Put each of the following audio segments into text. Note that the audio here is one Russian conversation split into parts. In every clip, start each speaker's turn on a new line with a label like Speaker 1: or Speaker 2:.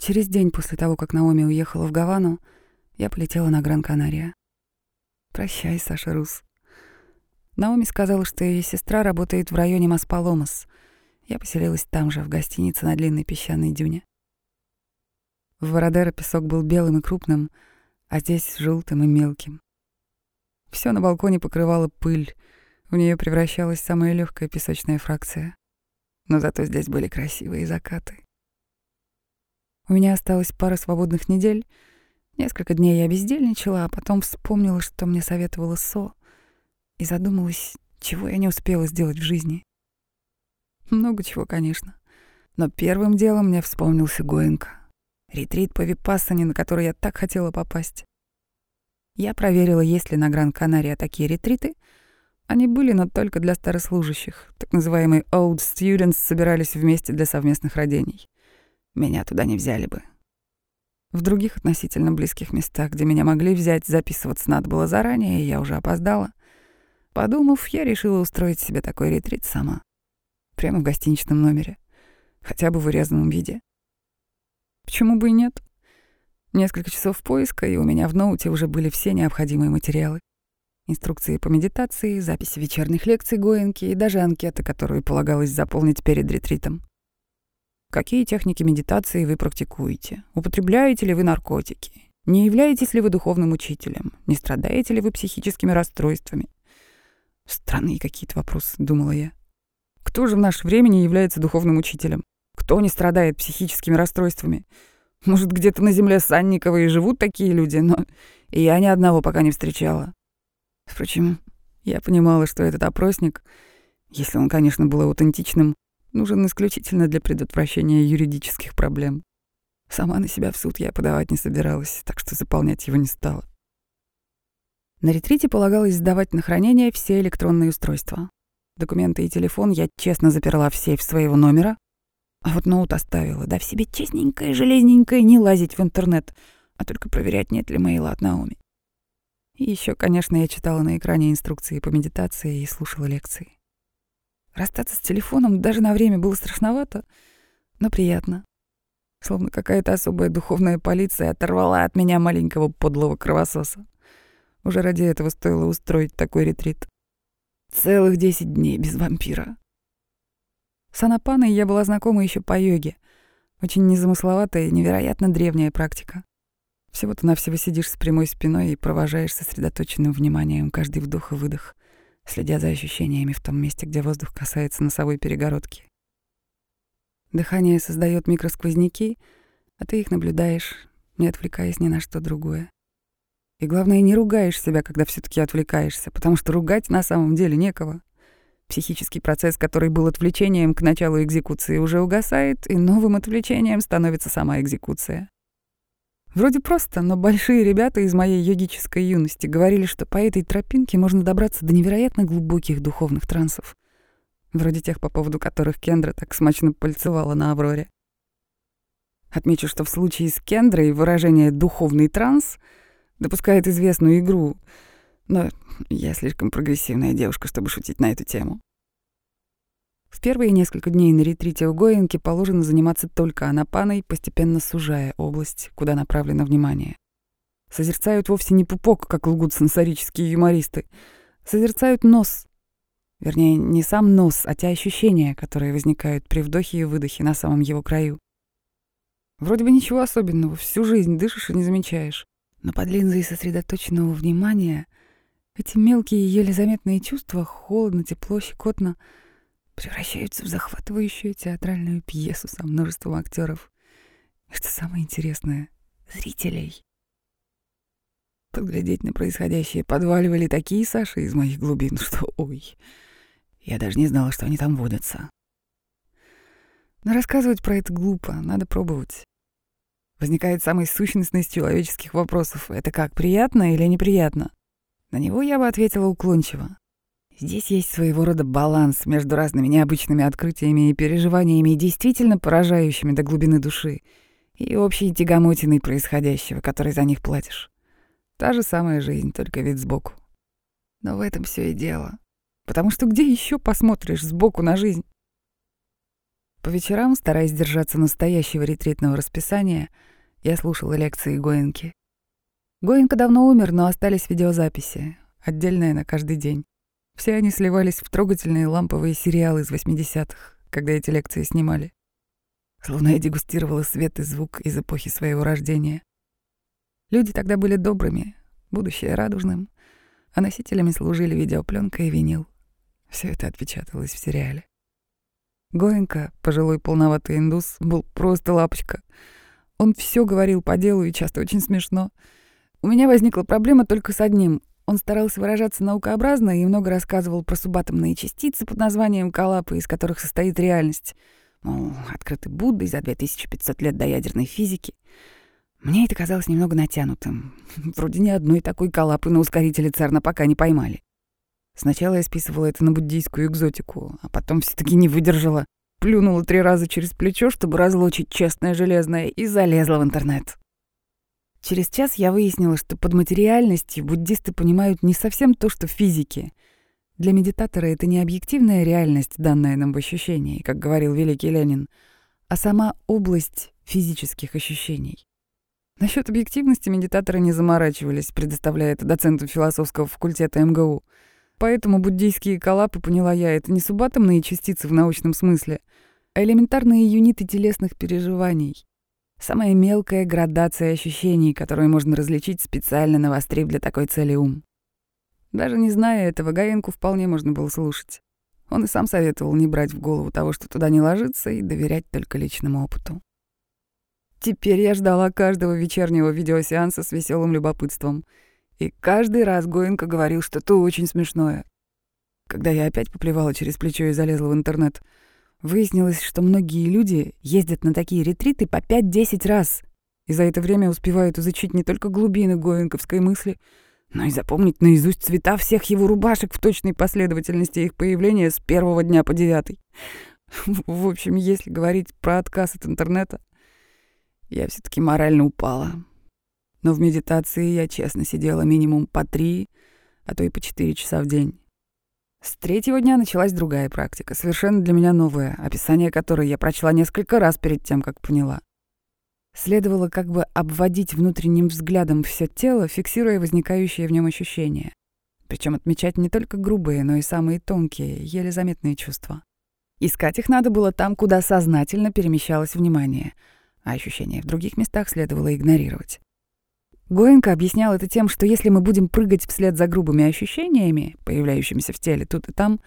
Speaker 1: Через день после того, как Наоми уехала в Гавану, я полетела на Гран-Канария. Прощай, Саша Рус. Наоми сказала, что ее сестра работает в районе Маспаломас. Я поселилась там же, в гостинице на длинной песчаной дюне. В Вородеро песок был белым и крупным, а здесь — желтым и мелким. Все на балконе покрывало пыль, в нее превращалась самая легкая песочная фракция. Но зато здесь были красивые закаты. У меня осталось пара свободных недель. Несколько дней я бездельничала, а потом вспомнила, что мне советовала Со, и задумалась, чего я не успела сделать в жизни. Много чего, конечно. Но первым делом мне вспомнился Гоенко. Ретрит по Випассане, на который я так хотела попасть. Я проверила, есть ли на Гран-Канария такие ретриты. Они были, но только для старослужащих. Так называемые old students собирались вместе для совместных родений. Меня туда не взяли бы. В других относительно близких местах, где меня могли взять, записываться надо было заранее, и я уже опоздала. Подумав, я решила устроить себе такой ретрит сама. Прямо в гостиничном номере. Хотя бы в урезанном виде. Почему бы и нет? Несколько часов поиска, и у меня в ноуте уже были все необходимые материалы. Инструкции по медитации, записи вечерних лекций Гоенки и даже анкета, которую полагалось заполнить перед ретритом. Какие техники медитации вы практикуете? Употребляете ли вы наркотики? Не являетесь ли вы духовным учителем? Не страдаете ли вы психическими расстройствами? Странные какие-то вопросы, думала я. Кто же в наше время не является духовным учителем? Кто не страдает психическими расстройствами? Может, где-то на земле Санникова и живут такие люди, но я ни одного пока не встречала. Впрочем, я понимала, что этот опросник, если он, конечно, был аутентичным, нужен исключительно для предотвращения юридических проблем. Сама на себя в суд я подавать не собиралась, так что заполнять его не стала. На ретрите полагалось сдавать на хранение все электронные устройства. Документы и телефон я честно заперла в сейф своего номера, а вот ноут оставила, дав себе честненькое, железненькое не лазить в интернет, а только проверять, нет ли мейла от Наоми. И еще, конечно, я читала на экране инструкции по медитации и слушала лекции. Расстаться с телефоном даже на время было страшновато, но приятно. Словно какая-то особая духовная полиция оторвала от меня маленького подлого кровососа. Уже ради этого стоило устроить такой ретрит. Целых десять дней без вампира. С анапаной я была знакома еще по йоге. Очень незамысловатая и невероятно древняя практика. Всего-то навсего сидишь с прямой спиной и провожаешь сосредоточенным вниманием каждый вдох и выдох, следя за ощущениями в том месте, где воздух касается носовой перегородки. Дыхание создает микросквозняки, а ты их наблюдаешь, не отвлекаясь ни на что другое. И главное, не ругаешь себя, когда все таки отвлекаешься, потому что ругать на самом деле некого. Психический процесс, который был отвлечением к началу экзекуции, уже угасает, и новым отвлечением становится сама экзекуция. Вроде просто, но большие ребята из моей йогической юности говорили, что по этой тропинке можно добраться до невероятно глубоких духовных трансов. Вроде тех, по поводу которых Кендра так смачно пальцевала на Авроре. Отмечу, что в случае с Кендрой выражение «духовный транс» допускает известную игру — но я слишком прогрессивная девушка, чтобы шутить на эту тему. В первые несколько дней на ретрите у Гоенки положено заниматься только анапаной, постепенно сужая область, куда направлено внимание. Созерцают вовсе не пупок, как лгут сенсорические юмористы. Созерцают нос. Вернее, не сам нос, а те ощущения, которые возникают при вдохе и выдохе на самом его краю. Вроде бы ничего особенного, всю жизнь дышишь и не замечаешь. Но под линзой сосредоточенного внимания эти мелкие, еле заметные чувства — холодно, тепло, щекотно — превращаются в захватывающую театральную пьесу со множеством актеров. И что самое интересное — зрителей. Подглядеть на происходящее подваливали такие Саши из моих глубин, что ой, я даже не знала, что они там водятся. Но рассказывать про это глупо, надо пробовать. Возникает самый сущностный из человеческих вопросов. Это как, приятно или неприятно? На него я бы ответила уклончиво. Здесь есть своего рода баланс между разными необычными открытиями и переживаниями, действительно поражающими до глубины души, и общей тягомотиной происходящего, который за них платишь. Та же самая жизнь, только вид сбоку. Но в этом все и дело. Потому что где еще посмотришь сбоку на жизнь? По вечерам, стараясь держаться настоящего ретритного расписания, я слушала лекции Гоенки. Гоенка давно умер, но остались видеозаписи, отдельные на каждый день. Все они сливались в трогательные ламповые сериалы из 80-х, когда эти лекции снимали. Словно я дегустировала свет и звук из эпохи своего рождения. Люди тогда были добрыми, будущее радужным, а носителями служили видеопленка и винил. Все это отпечаталось в сериале. Гоенка, пожилой полноватый индус, был просто лапочка. Он все говорил по делу и часто очень смешно. У меня возникла проблема только с одним. Он старался выражаться наукообразно и много рассказывал про субатомные частицы под названием коллапы, из которых состоит реальность. Мол, открытый Буддой за 2500 лет до ядерной физики. Мне это казалось немного натянутым. Вроде ни одной такой коллапы на ускорителе Церна пока не поймали. Сначала я списывала это на буддийскую экзотику, а потом все таки не выдержала. Плюнула три раза через плечо, чтобы разлочить честное железное, и залезла в интернет. Через час я выяснила, что под материальностью буддисты понимают не совсем то, что в физике. Для медитатора это не объективная реальность, данная нам в ощущении, как говорил великий Ленин, а сама область физических ощущений. Насчет объективности медитаторы не заморачивались, предоставляя это доценту философского факультета МГУ. Поэтому буддийские коллапы, поняла я, это не субатомные частицы в научном смысле, а элементарные юниты телесных переживаний. Самая мелкая градация ощущений, которую можно различить, специально навострив для такой цели ум. Даже не зная этого, Гаенку вполне можно было слушать. Он и сам советовал не брать в голову того, что туда не ложится, и доверять только личному опыту. Теперь я ждала каждого вечернего видеосеанса с веселым любопытством. И каждый раз Гоенко говорил что-то очень смешное. Когда я опять поплевала через плечо и залезла в интернет — Выяснилось, что многие люди ездят на такие ретриты по 5-10 раз, и за это время успевают изучить не только глубины гоинковской мысли, но и запомнить наизусть цвета всех его рубашек в точной последовательности их появления с первого дня по девятый. В общем, если говорить про отказ от интернета, я все таки морально упала. Но в медитации я честно сидела минимум по три, а то и по четыре часа в день. С третьего дня началась другая практика, совершенно для меня новая, описание которой я прочла несколько раз перед тем, как поняла. Следовало как бы обводить внутренним взглядом все тело, фиксируя возникающие в нем ощущения. Причем отмечать не только грубые, но и самые тонкие, еле заметные чувства. Искать их надо было там, куда сознательно перемещалось внимание, а ощущения в других местах следовало игнорировать. Гоенко объяснял это тем, что если мы будем прыгать вслед за грубыми ощущениями, появляющимися в теле тут и там,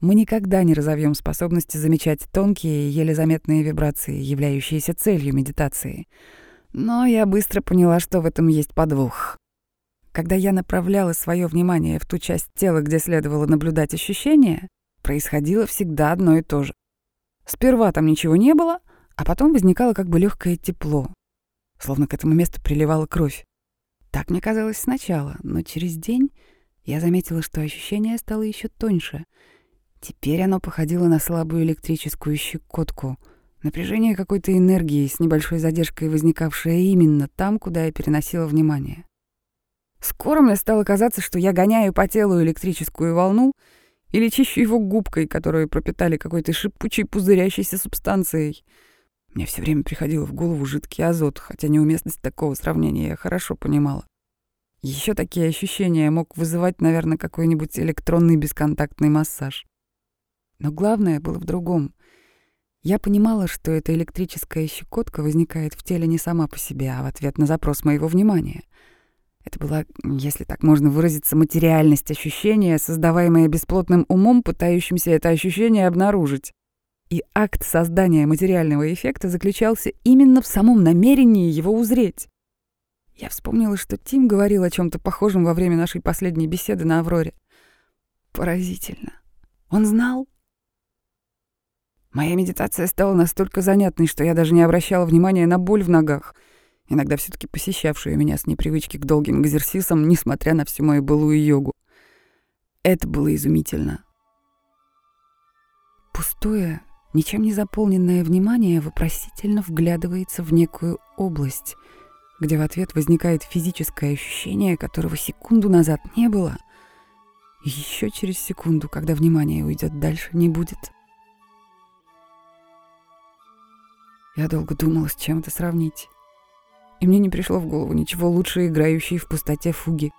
Speaker 1: мы никогда не разовьем способности замечать тонкие, еле заметные вибрации, являющиеся целью медитации. Но я быстро поняла, что в этом есть подвох. Когда я направляла свое внимание в ту часть тела, где следовало наблюдать ощущения, происходило всегда одно и то же. Сперва там ничего не было, а потом возникало как бы легкое тепло, словно к этому месту приливала кровь. Так мне казалось сначала, но через день я заметила, что ощущение стало еще тоньше. Теперь оно походило на слабую электрическую щекотку, напряжение какой-то энергии с небольшой задержкой, возникавшее именно там, куда я переносила внимание. Скоро мне стало казаться, что я гоняю по телу электрическую волну или чищу его губкой, которую пропитали какой-то шипучей пузырящейся субстанцией — мне все время приходило в голову жидкий азот, хотя неуместность такого сравнения я хорошо понимала. Еще такие ощущения мог вызывать, наверное, какой-нибудь электронный бесконтактный массаж. Но главное было в другом. Я понимала, что эта электрическая щекотка возникает в теле не сама по себе, а в ответ на запрос моего внимания. Это была, если так можно выразиться, материальность ощущения, создаваемая бесплотным умом, пытающимся это ощущение обнаружить. И акт создания материального эффекта заключался именно в самом намерении его узреть. Я вспомнила, что Тим говорил о чем то похожем во время нашей последней беседы на Авроре. Поразительно. Он знал? Моя медитация стала настолько занятной, что я даже не обращала внимания на боль в ногах, иногда все таки посещавшую меня с непривычки к долгим экзерсисам, несмотря на всю мою былую йогу. Это было изумительно. Пустое, Ничем не заполненное внимание вопросительно вглядывается в некую область, где в ответ возникает физическое ощущение, которого секунду назад не было, и еще через секунду, когда внимание уйдет дальше, не будет. Я долго думала, с чем это сравнить. И мне не пришло в голову ничего лучше играющей в пустоте фуги.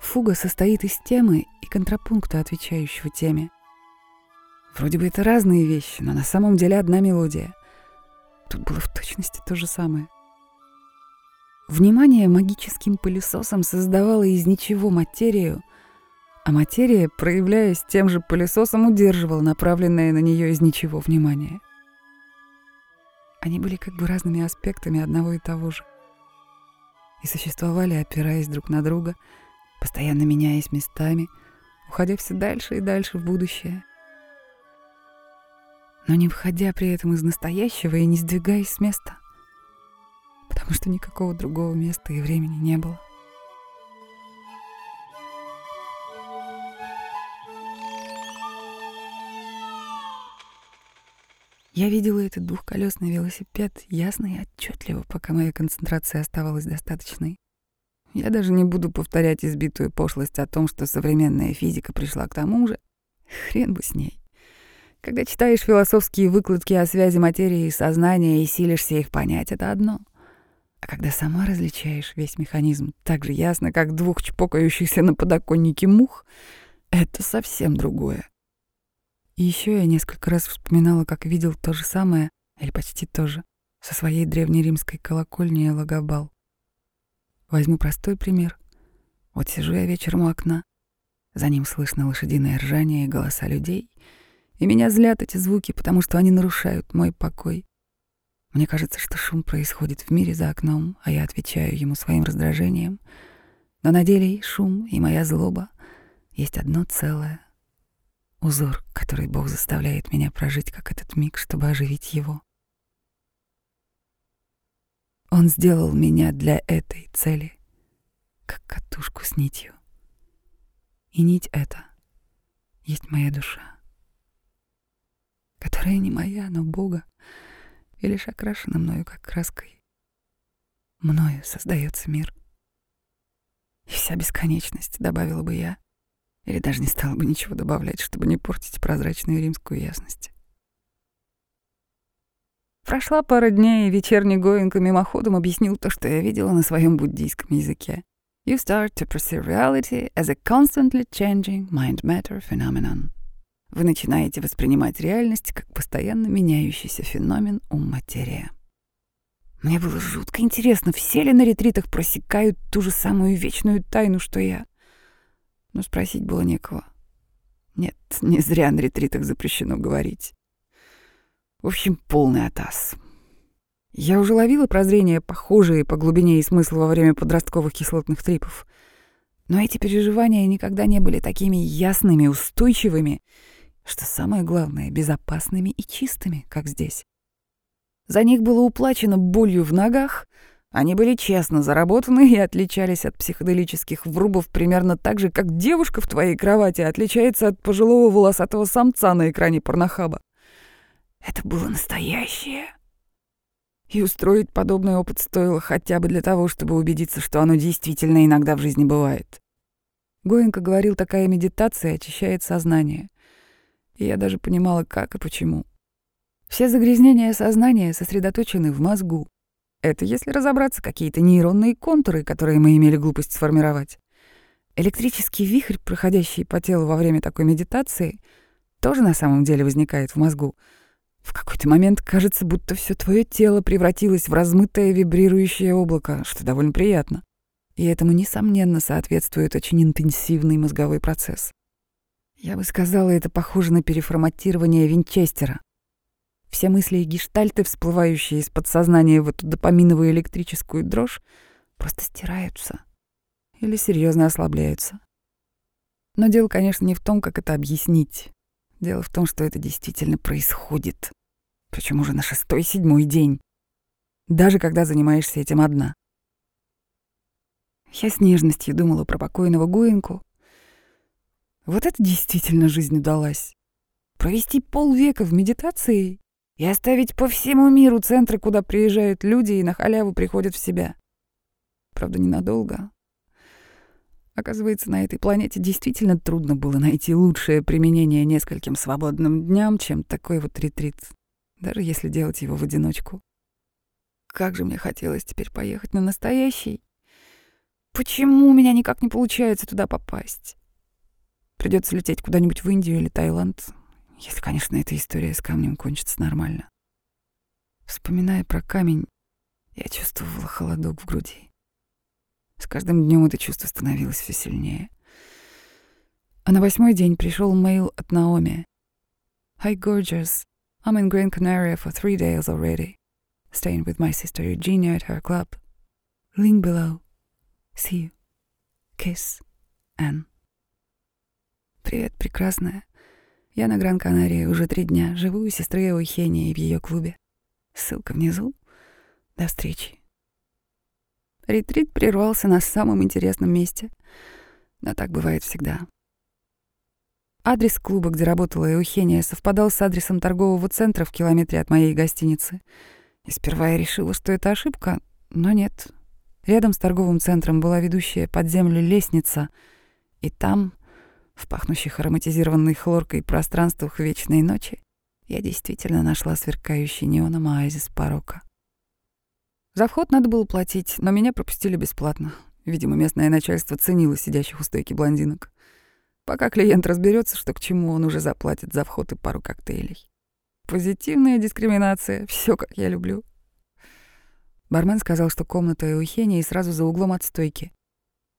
Speaker 1: Фуга состоит из темы и контрапункта, отвечающего теме. Вроде бы это разные вещи, но на самом деле одна мелодия. Тут было в точности то же самое. Внимание магическим пылесосом создавало из ничего материю, а материя, проявляясь тем же пылесосом, удерживала направленное на нее из ничего внимание. Они были как бы разными аспектами одного и того же. И существовали, опираясь друг на друга, постоянно меняясь местами, уходя все дальше и дальше в будущее. Но не входя при этом из настоящего и не сдвигаясь с места — потому что никакого другого места и времени не было. Я видела этот двухколесный велосипед ясно и отчетливо, пока моя концентрация оставалась достаточной. Я даже не буду повторять избитую пошлость о том, что современная физика пришла к тому же. Хрен бы с ней. Когда читаешь философские выкладки о связи материи и сознания и силишься их понять, это одно — а когда сама различаешь весь механизм так же ясно, как двух чпокающихся на подоконнике мух, это совсем другое. И еще я несколько раз вспоминала, как видел то же самое, или почти то же, со своей древнеримской колокольни Лагобал. Возьму простой пример. Вот сижу я вечером у окна, за ним слышно лошадиное ржание и голоса людей, и меня злят эти звуки, потому что они нарушают мой покой. Мне кажется, что шум происходит в мире за окном, а я отвечаю ему своим раздражением. Но на деле и шум, и моя злоба есть одно целое. Узор, который Бог заставляет меня прожить, как этот миг, чтобы оживить его. Он сделал меня для этой цели, как катушку с нитью. И нить эта есть моя душа, которая не моя, но Бога, и лишь окрашена мною как краской. Мною создается мир. И вся бесконечность, добавила бы я, или даже не стала бы ничего добавлять, чтобы не портить прозрачную римскую ясность. Прошла пара дней, и вечерний Гоинка мимоходом объяснил то, что я видела на своем буддийском языке. You start to perceive reality as a constantly changing mind-matter phenomenon. Вы начинаете воспринимать реальность как постоянно меняющийся феномен ум-материя. Мне было жутко интересно, все ли на ретритах просекают ту же самую вечную тайну, что я. Но спросить было некого. Нет, не зря на ретритах запрещено говорить. В общем, полный атас. Я уже ловила прозрения, похожие по глубине и смыслу во время подростковых кислотных трипов. Но эти переживания никогда не были такими ясными, устойчивыми что самое главное, безопасными и чистыми, как здесь. За них было уплачено болью в ногах, они были честно заработаны и отличались от психоделических врубов примерно так же, как девушка в твоей кровати отличается от пожилого волосатого самца на экране порнохаба. Это было настоящее. И устроить подобный опыт стоило хотя бы для того, чтобы убедиться, что оно действительно иногда в жизни бывает. Гоенко говорил, такая медитация очищает сознание и я даже понимала, как и почему. Все загрязнения сознания сосредоточены в мозгу. Это, если разобраться, какие-то нейронные контуры, которые мы имели глупость сформировать. Электрический вихрь, проходящий по телу во время такой медитации, тоже на самом деле возникает в мозгу. В какой-то момент кажется, будто все твое тело превратилось в размытое вибрирующее облако, что довольно приятно. И этому, несомненно, соответствует очень интенсивный мозговой процесс. Я бы сказала, это похоже на переформатирование Винчестера. Все мысли и гештальты, всплывающие из подсознания в эту допаминовую электрическую дрожь, просто стираются или серьезно ослабляются. Но дело, конечно, не в том, как это объяснить. Дело в том, что это действительно происходит. Причем уже на шестой-седьмой день. Даже когда занимаешься этим одна. Я с нежностью думала про покойного Гуинку, вот это действительно жизнь удалась. Провести полвека в медитации и оставить по всему миру центры, куда приезжают люди и на халяву приходят в себя. Правда, ненадолго. Оказывается, на этой планете действительно трудно было найти лучшее применение нескольким свободным дням, чем такой вот ретрит. даже если делать его в одиночку. Как же мне хотелось теперь поехать на настоящий. Почему у меня никак не получается туда попасть? Придется лететь куда-нибудь в Индию или Таиланд, если, конечно, эта история с камнем кончится нормально. Вспоминая про камень, я чувствовала холодок в груди. С каждым днем это чувство становилось все сильнее. А на восьмой день пришел мейл от Наоми. Hi, gorgeous. I'm in Gran Canaria for three days already. Staying with my sister Eugenia at her club. Link below. See you. Kiss. Anne. Привет, прекрасная. Я на Гран-Канарии уже три дня. Живу у сестры Эухении в ее клубе. Ссылка внизу. До встречи. Ретрит прервался на самом интересном месте. Но так бывает всегда. Адрес клуба, где работала Эухения, совпадал с адресом торгового центра в километре от моей гостиницы. И сперва я решила, что это ошибка, но нет. Рядом с торговым центром была ведущая под землю лестница, и там, в пахнущих ароматизированной хлоркой пространствах вечной ночи, я действительно нашла сверкающий неоном оазис порока. За вход надо было платить, но меня пропустили бесплатно. Видимо, местное начальство ценило сидящих у стойки блондинок. Пока клиент разберется, что к чему, он уже заплатит за вход и пару коктейлей. Позитивная дискриминация, все как я люблю. Бармен сказал, что комната Эухения и сразу за углом от стойки.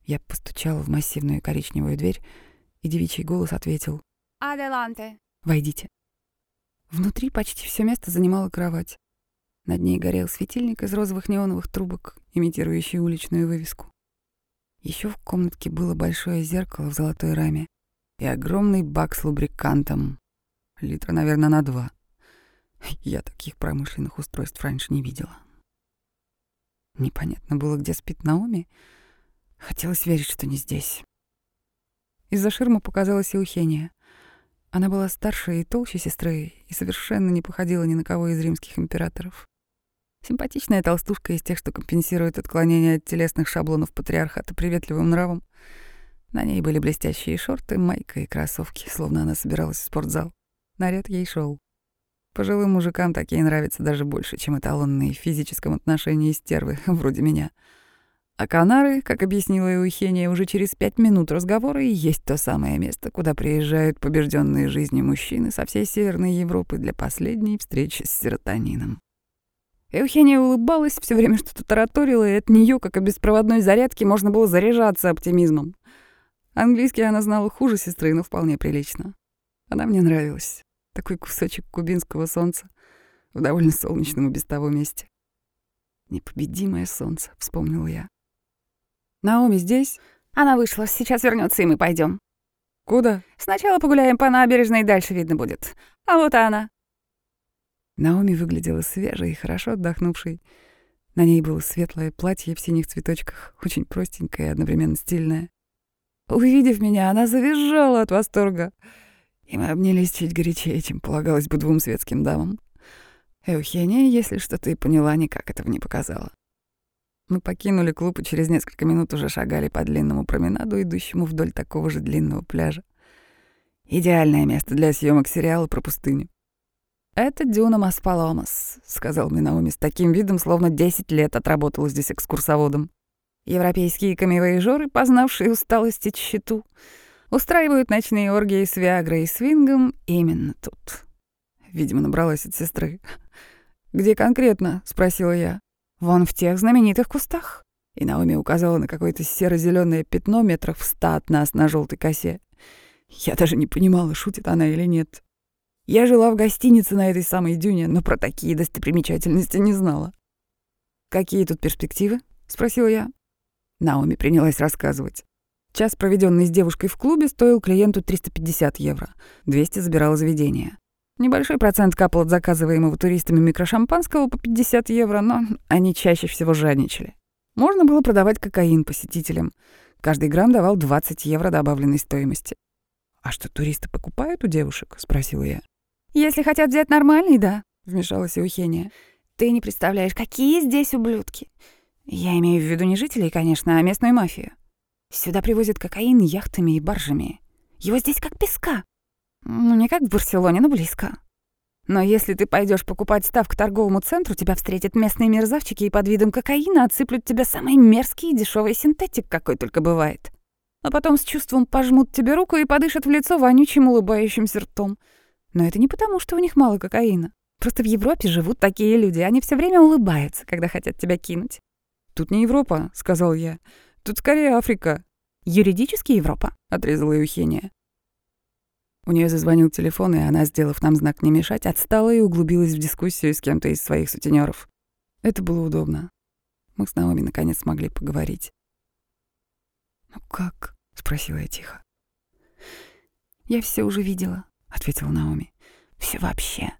Speaker 1: Я постучала в массивную коричневую дверь, и девичий голос ответил
Speaker 2: «Аделанте».
Speaker 1: «Войдите». Внутри почти все место занимала кровать. Над ней горел светильник из розовых неоновых трубок, имитирующий уличную вывеску. Еще в комнатке было большое зеркало в золотой раме, и огромный бак с лубрикантом. Литра, наверное, на два. Я таких промышленных устройств раньше не видела. Непонятно было, где спит Наоми. Хотелось верить, что не здесь. Из-за ширмы показалась Еухения. Она была старше и толще сестры и совершенно не походила ни на кого из римских императоров. Симпатичная толстушка из тех, что компенсирует отклонение от телесных шаблонов патриархата приветливым нравом — на ней были блестящие шорты, майка и кроссовки, словно она собиралась в спортзал. Наряд ей шел. Пожилым мужикам такие нравятся даже больше, чем эталонные в физическом отношении стервы, вроде меня. А Канары, как объяснила Эухения, уже через пять минут разговора и есть то самое место, куда приезжают побежденные жизнью мужчины со всей Северной Европы для последней встречи с серотонином. Эухения улыбалась, все время что-то тараторила, и от нее, как о беспроводной зарядке, можно было заряжаться оптимизмом. Английский она знала хуже сестры, но вполне прилично. Она мне нравилась. Такой кусочек кубинского солнца в довольно солнечном и без того месте. «Непобедимое солнце», — вспомнил я. «Наоми здесь?»
Speaker 2: «Она вышла. Сейчас вернется, и мы пойдем.
Speaker 1: «Куда?»
Speaker 2: «Сначала погуляем по набережной, дальше видно будет. А вот и она».
Speaker 1: Наоми выглядела свежей и хорошо отдохнувшей. На ней было светлое платье в синих цветочках, очень простенькое и одновременно стильное. Увидев меня, она завизжала от восторга. И мы обнялись чуть горячее, чем полагалось бы двум светским дамам. Эухения, если что ты поняла, никак этого не показала. Мы покинули клуб и через несколько минут уже шагали по длинному променаду, идущему вдоль такого же длинного пляжа. Идеальное место для съемок сериала про пустыню. «Это Дюна Маспаломас», — сказал мне Наоми с таким видом, словно 10 лет отработала здесь экскурсоводом. Европейские камевоежоры, познавшие усталость и тщету, устраивают ночные оргии с Виагрой и Свингом именно тут. Видимо, набралась от сестры. «Где конкретно?» — спросила я. «Вон в тех знаменитых кустах». И Наоми указала на какое-то серо зеленое пятно метров в ста от нас на желтой косе. Я даже не понимала, шутит она или нет. Я жила в гостинице на этой самой дюне, но про такие достопримечательности не знала. «Какие тут перспективы?» — спросила я. Наоми принялась рассказывать. Час, проведенный с девушкой в клубе, стоил клиенту 350 евро. 200 забирало заведение. Небольшой процент капал от заказываемого туристами микрошампанского по 50 евро, но они чаще всего жадничали. Можно было продавать кокаин посетителям. Каждый грамм давал 20 евро добавленной стоимости. «А что, туристы покупают у девушек?» — спросила я.
Speaker 2: «Если хотят взять нормальный, да», —
Speaker 1: вмешалась Еухения.
Speaker 2: «Ты не представляешь, какие здесь ублюдки. Я имею в виду не жителей, конечно, а местную мафию. Сюда привозят кокаин яхтами и баржами. Его здесь как песка. Ну, не как в Барселоне, но близко. Но если ты пойдешь покупать став к торговому центру, тебя встретят местные мерзавчики и под видом кокаина отсыплют тебя самый мерзкий и дешевый синтетик, какой только бывает. А потом с чувством пожмут тебе руку и подышат в лицо вонючим улыбающимся ртом. Но это не потому, что у них мало кокаина. Просто в Европе живут такие люди, они все время улыбаются, когда хотят тебя кинуть.
Speaker 1: «Тут не Европа», — сказал я. «Тут скорее Африка».
Speaker 2: «Юридически Европа», —
Speaker 1: отрезала Евхения. У нее зазвонил телефон, и она, сделав нам знак «не мешать», отстала и углубилась в дискуссию с кем-то из своих сутенеров. Это было удобно. Мы с Наоми наконец смогли поговорить. «Ну как?» — спросила я тихо.
Speaker 2: «Я все уже видела», — ответила Наоми. Все вообще.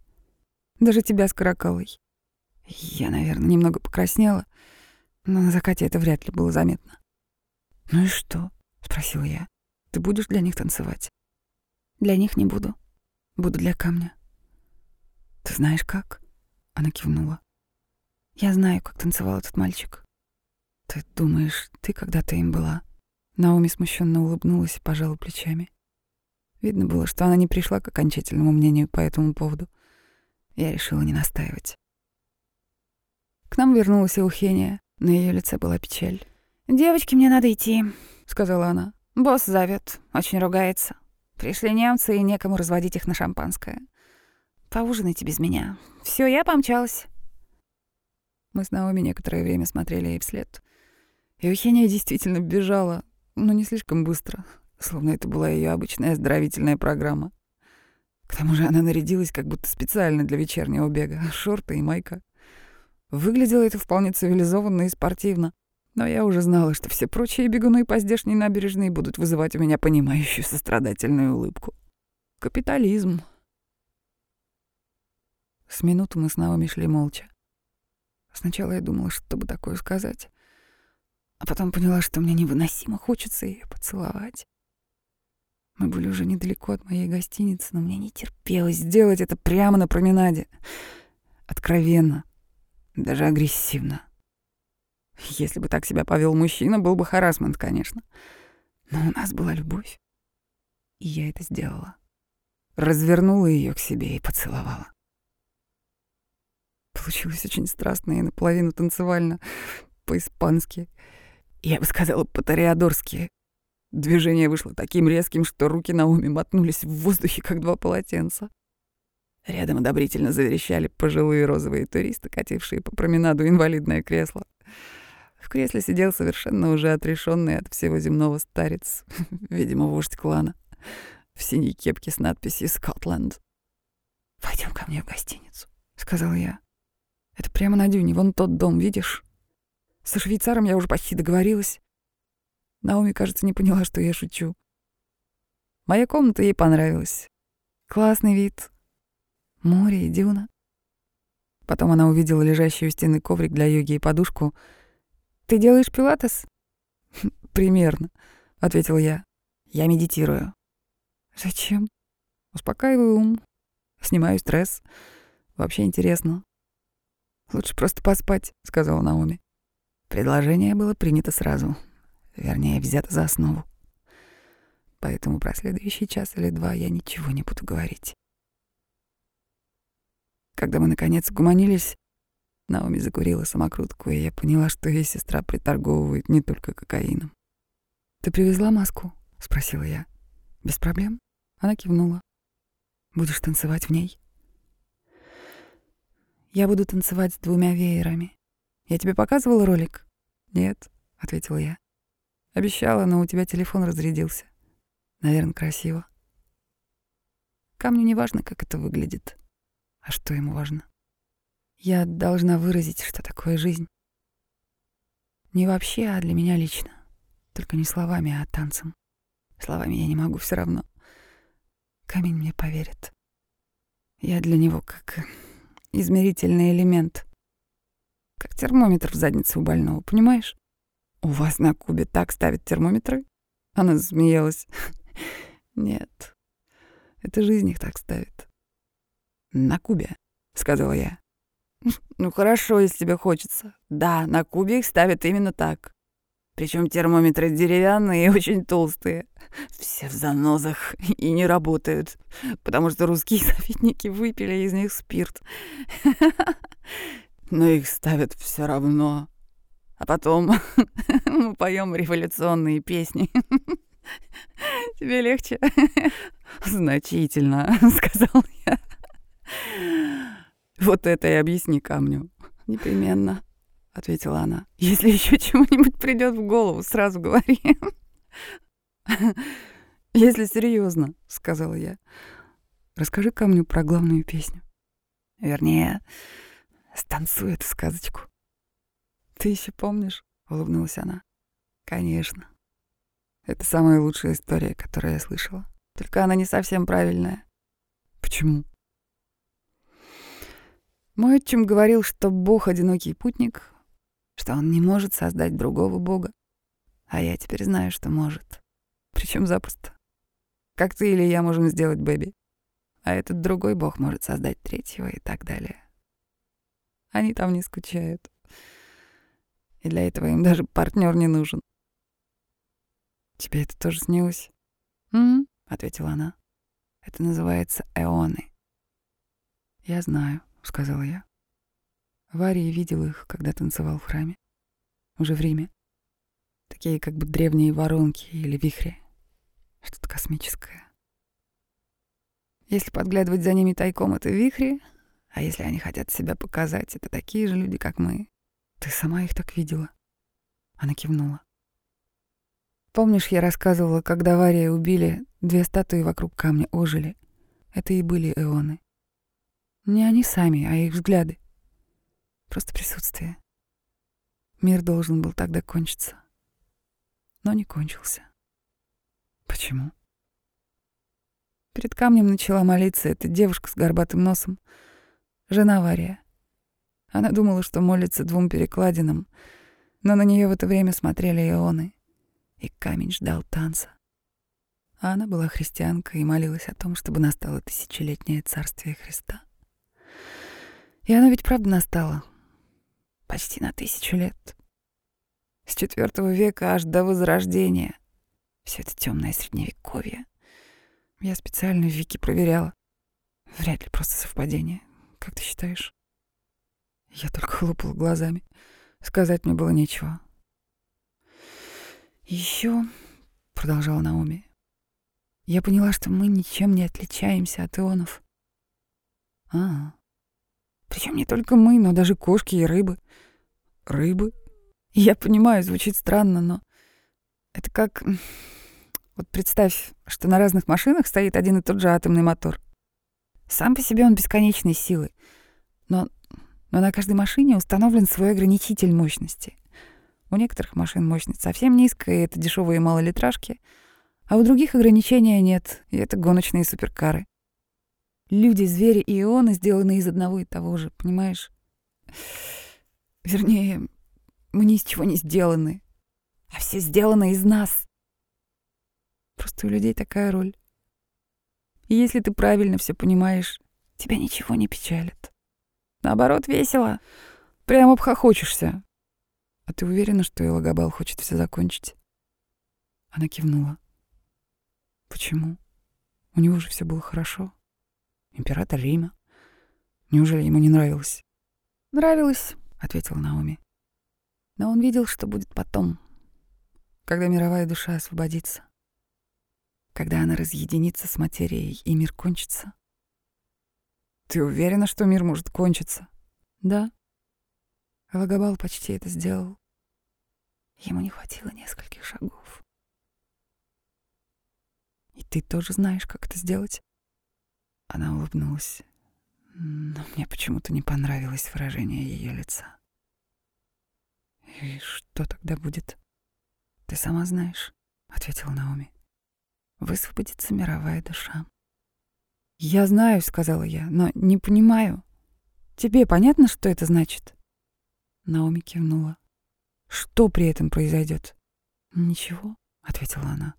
Speaker 1: Даже тебя с каракалой. Я, наверное, немного покраснела, но на закате это вряд ли было заметно. «Ну и что?» — спросила я. «Ты будешь для них танцевать?»
Speaker 2: Для них не буду. Буду для камня.
Speaker 1: Ты знаешь как? Она кивнула.
Speaker 2: Я знаю, как танцевал этот мальчик.
Speaker 1: Ты думаешь, ты когда-то им была? Наоми смущенно улыбнулась и пожала плечами. Видно было, что она не пришла к окончательному мнению по этому поводу. Я решила не настаивать. К нам вернулась Эухения. На ее лице была печаль.
Speaker 2: «Девочки, мне надо идти», —
Speaker 1: сказала она.
Speaker 2: «Босс зовет, очень ругается. Пришли немцы, и некому разводить их на шампанское. Поужинайте без меня. Все, я помчалась.
Speaker 1: Мы с Наоми некоторое время смотрели ей вслед. Евгения действительно бежала, но не слишком быстро, словно это была ее обычная оздоровительная программа. К тому же она нарядилась как будто специально для вечернего бега, шорты и майка. Выглядело это вполне цивилизованно и спортивно. Но я уже знала, что все прочие бегуны по здешней набережной будут вызывать у меня понимающую сострадательную улыбку. Капитализм. С минуту мы снова шли молча. Сначала я думала, что бы такое сказать, а потом поняла, что мне невыносимо хочется ее поцеловать. Мы были уже недалеко от моей гостиницы, но мне не терпелось сделать это прямо на променаде. Откровенно, даже агрессивно. Если бы так себя повел мужчина, был бы харасмент, конечно. Но у нас была любовь. И я это сделала. Развернула ее к себе и поцеловала. Получилось очень страстно и наполовину танцевально, по-испански. Я бы сказала, по-тореадорски. Движение вышло таким резким, что руки Науми мотнулись в воздухе, как два полотенца. Рядом одобрительно заверещали пожилые розовые туристы, катившие по променаду инвалидное кресло. В кресле сидел совершенно уже отрешенный от всего земного старец, видимо, вождь клана, в синей кепке с надписью «Скотланд». «Пойдем ко мне в гостиницу», — сказал я. «Это прямо на дюне, вон тот дом, видишь? Со швейцаром я уже почти договорилась». Наоми, кажется, не поняла, что я шучу. Моя комната ей понравилась. Классный вид. Море и дюна. Потом она увидела лежащий у стены коврик для йоги и подушку — «Ты делаешь пилатес?» «Примерно», — ответил я. «Я медитирую». «Зачем?» «Успокаиваю ум, снимаю стресс. Вообще интересно». «Лучше просто поспать», — сказала Наоми. Предложение было принято сразу, вернее, взято за основу. Поэтому про следующий час или два я ничего не буду говорить. Когда мы, наконец, угомонились, Наоми закурила самокрутку, и я поняла, что ее сестра приторговывает не только кокаином. «Ты привезла маску?» — спросила я. «Без проблем?» Она кивнула. «Будешь танцевать в ней?» «Я буду танцевать с двумя веерами. Я тебе показывала ролик?» «Нет», — ответила я. «Обещала, но у тебя телефон разрядился. Наверное, красиво. Камню не важно, как это выглядит. А что ему важно?» Я должна выразить, что такое жизнь. Не вообще, а для меня лично. Только не словами, а танцем. Словами я не могу все равно. Камень мне поверит. Я для него как измерительный элемент. Как термометр в заднице у больного, понимаешь? У вас на Кубе так ставят термометры? Она засмеялась. Нет, это жизнь их так ставит. На Кубе, сказала я. Ну хорошо, если тебе хочется. Да, на Кубе их ставят именно так.
Speaker 2: Причем термометры деревянные и очень толстые. Все в занозах и не работают, потому что русские советники выпили из них спирт. Но их ставят все равно. А потом мы поем революционные песни. Тебе легче? Значительно, сказал я. Вот это и объясни камню. Непременно ответила она. Если еще чего-нибудь придет в голову, сразу говори. Если серьезно, сказала я. Расскажи камню про главную песню. Вернее, станцуй эту сказочку. Ты еще помнишь? улыбнулась она. Конечно. Это самая лучшая история, которую я слышала. Только она не совсем правильная. Почему? Мой отчим говорил, что Бог — одинокий путник, что он не может создать другого бога. А я теперь знаю, что может. Причем запросто. Как ты или я можем сделать Бэби. А этот другой бог может создать третьего и так далее. Они там не скучают. И для этого им даже партнер не нужен. «Тебе это тоже снилось?» «М-м», ответила она. «Это называется эоны». «Я знаю», — сказала я. Варя видел их, когда танцевал в храме. Уже в Риме. Такие как бы древние воронки или вихри. Что-то космическое. Если подглядывать за ними тайком, это вихри, а если они хотят себя показать, это такие же люди, как мы. Ты сама их так видела? Она кивнула. Помнишь, я рассказывала, когда Вария убили, две статуи вокруг камня ожили. Это и были эоны. Не они сами, а их взгляды. Просто присутствие. Мир должен был тогда кончиться. Но не кончился. Почему? Перед камнем начала молиться эта девушка с горбатым носом. Жена Вария. Она думала, что молится двум перекладинам, но на нее в это время смотрели ионы, и камень ждал танца. А она была христианка и молилась о том, чтобы настало тысячелетнее царствие Христа. И оно ведь правда настало, почти на тысячу лет. С четвертого века аж до Возрождения. Все это темное средневековье. Я специально в Вики проверяла. Вряд ли просто совпадение. Как ты считаешь? Я только хлопала глазами. Сказать мне было нечего. Еще, продолжала Наоми, я поняла, что мы ничем не отличаемся от ионов. А, причем не только мы, но даже кошки и рыбы. Рыбы? Я понимаю, звучит странно, но это как... Вот представь, что на разных машинах стоит один и тот же атомный мотор. Сам по себе он бесконечной силы. Но, но на каждой машине установлен свой ограничитель мощности. У некоторых машин мощность совсем низкая, и это дешевые малолитражки, а у других ограничения нет, и это гоночные суперкары. Люди, звери и ионы сделаны из одного и того же, понимаешь? Вернее, мы ни из чего не сделаны, а все сделаны из нас. Просто у людей такая роль. И если ты правильно все понимаешь, тебя ничего не печалит. Наоборот, весело. Прямо обхохочешься. А ты уверена, что Элагабал хочет все закончить? Она кивнула. Почему? У него же все было хорошо император Рима. Неужели ему не нравилось? Нравилось, ответила Наоми. Но он видел, что будет потом, когда мировая душа освободится, когда она разъединится с материей и мир кончится. Ты уверена, что мир может кончиться? Да. Лагобал почти это сделал. Ему не хватило нескольких шагов. И ты тоже знаешь, как это сделать? Она улыбнулась, но мне почему-то не понравилось выражение ее лица. «И что тогда будет?» «Ты сама знаешь», — ответила Наоми. «Высвободится мировая душа». «Я знаю», — сказала я, — «но не понимаю. Тебе понятно, что это значит?» Наоми кивнула. «Что при этом произойдет? «Ничего», — ответила она.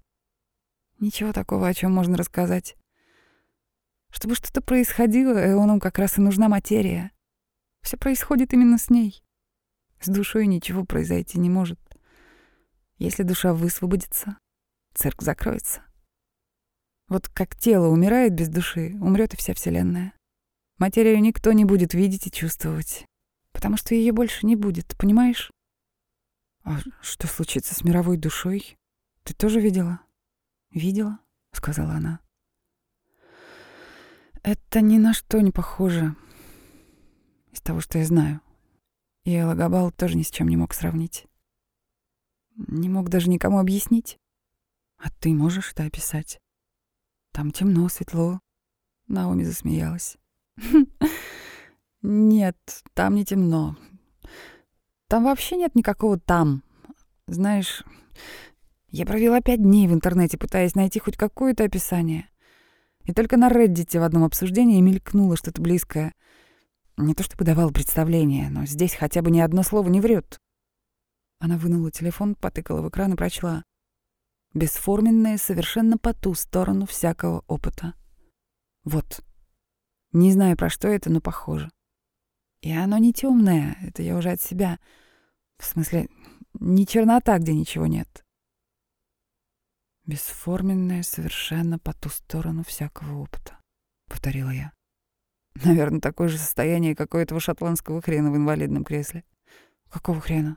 Speaker 2: «Ничего такого, о чем можно рассказать. Чтобы что-то происходило, Эонам как раз и нужна материя. Все происходит именно с ней. С душой ничего произойти не может.
Speaker 1: Если душа высвободится, цирк закроется. Вот как тело умирает без души, умрет и вся Вселенная. Материю никто не будет видеть и чувствовать, потому что ее больше не будет, понимаешь? А что случится с мировой душой? Ты тоже видела? Видела, сказала она. Это ни на что не похоже из того, что я знаю. И Лагабал тоже ни с чем не мог сравнить. Не мог даже никому объяснить. А ты можешь это описать? Там темно, светло. Наоми засмеялась. Нет, там не темно. Там вообще нет никакого там. Знаешь, я провела пять дней в интернете, пытаясь найти хоть какое-то описание. И только на Reddit в одном обсуждении мелькнуло что-то близкое. Не то чтобы давал представление, но здесь хотя бы ни одно слово не врет. Она вынула телефон, потыкала в экран и прочла. Бесформенное совершенно по ту сторону всякого опыта. Вот. Не знаю, про что это, но похоже. И оно не темное, это я уже от себя. В смысле, не чернота, где ничего нет. Бесформенное совершенно по ту сторону всякого опыта, повторила я. Наверное, такое же состояние, как у этого шотландского хрена в инвалидном кресле. Какого хрена?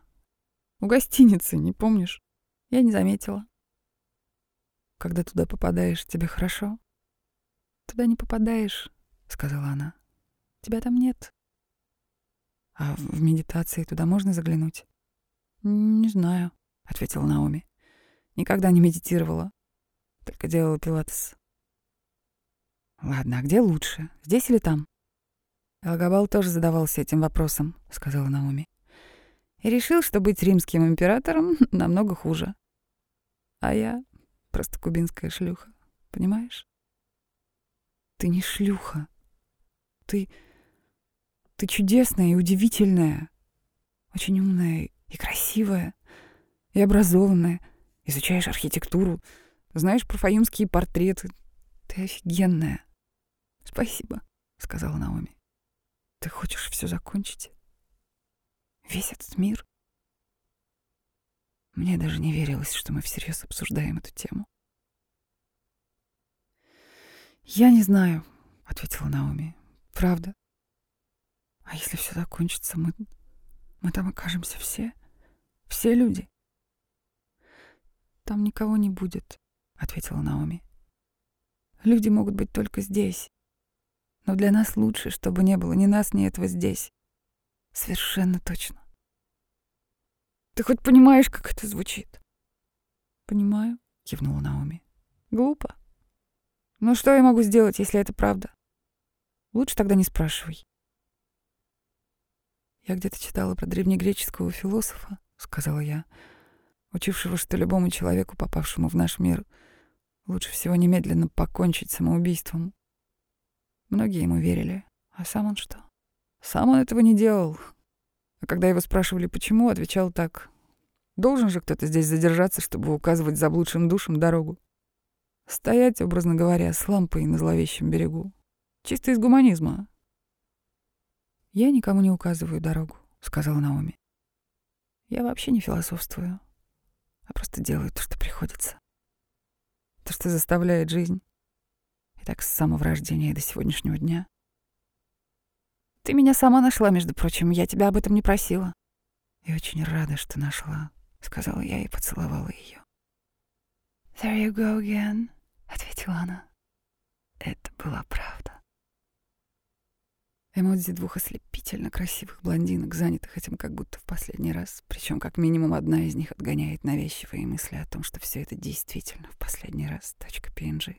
Speaker 1: У гостиницы, не помнишь? Я не заметила. Когда туда попадаешь, тебе хорошо? Туда не попадаешь, сказала она. Тебя там нет. А в медитации туда можно заглянуть? Не знаю, ответила Наоми. Никогда не медитировала, только делала пилатес. Ладно, а где лучше, здесь или там? Элгабал тоже задавался этим вопросом, сказала Наоми. И решил, что быть римским императором намного хуже. А я просто кубинская шлюха, понимаешь? Ты не шлюха. Ты... Ты чудесная и удивительная. Очень умная и красивая. И образованная. Изучаешь архитектуру. Знаешь про фаюмские портреты. Ты офигенная. Спасибо, сказала Наоми. Ты хочешь все закончить? Весь этот мир? Мне даже не верилось, что мы всерьез обсуждаем эту тему. «Я не знаю», — ответила Наоми. «Правда. А если все закончится, мы, мы там окажемся все? Все люди?» «Там никого не будет», — ответила Наоми. «Люди могут быть только здесь. Но для нас лучше, чтобы не было ни нас, ни этого здесь. Совершенно точно. Ты хоть понимаешь, как это звучит? Понимаю, кивнула Наоми. Глупо. Но что я могу сделать, если это правда? Лучше тогда не спрашивай. Я где-то читала про древнегреческого философа, сказала я, учившего, что любому человеку, попавшему в наш мир, лучше всего немедленно покончить самоубийством. Многие ему верили. А сам он что? Сам он этого не делал. А когда его спрашивали, почему, отвечал так. Должен же кто-то здесь задержаться, чтобы указывать заблудшим душам дорогу. Стоять, образно говоря, с лампой на зловещем берегу. Чисто из гуманизма. «Я никому не указываю дорогу», — сказала Наоми. «Я вообще не философствую, а просто делаю то, что приходится. То, что заставляет жизнь. И так с самого рождения до сегодняшнего дня. Ты меня сама нашла, между прочим, я тебя об этом не просила. И очень рада, что нашла, сказала я и поцеловала ее. There you go again, ответила она. Это была правда. Эмодзи двух ослепительно красивых блондинок, занятых этим как будто в последний раз, причем как минимум одна из них отгоняет навязчивые мысли о том, что все это действительно в последний раз. Точка PNG.